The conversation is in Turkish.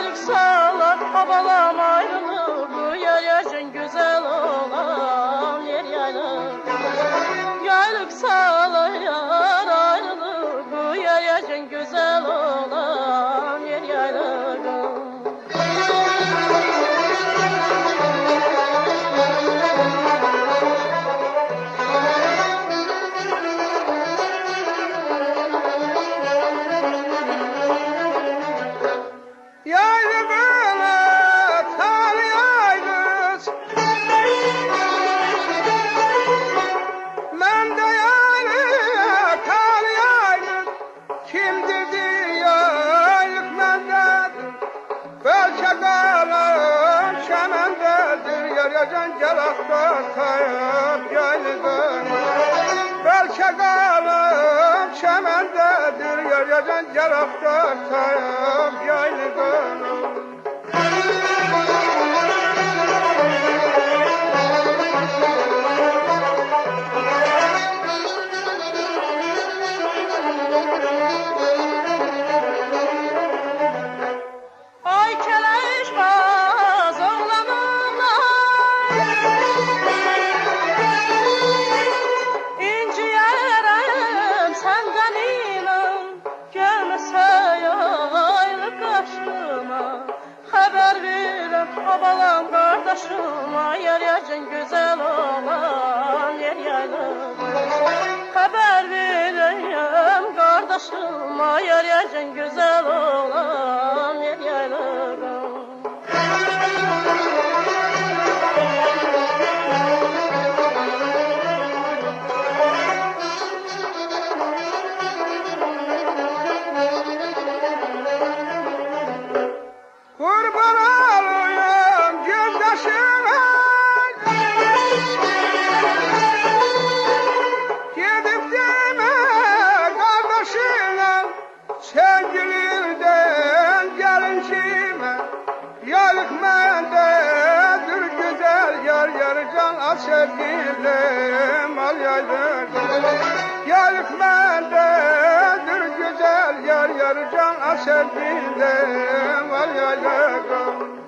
Yaylık sağlar babalam ayrılır. Bu yer yaşın güzel olan yer yaylık Yaylık sağlar yar ayrılır. Bu yer yaşın güzel Kim dedi yaylık bendedir Belki kalım çemendedir Yaracan celakta sayıp yaylıdır Belki kalım çemendedir Yaracan yaylıdır kardeşime Yer yaşın güzel olan yer yaylık Haber vereyim kardeşime Yer yaşın güzel olan yer Al sevgilim al yaydır Yar bendedir güzel yar yar can Al sevgilim al yaydır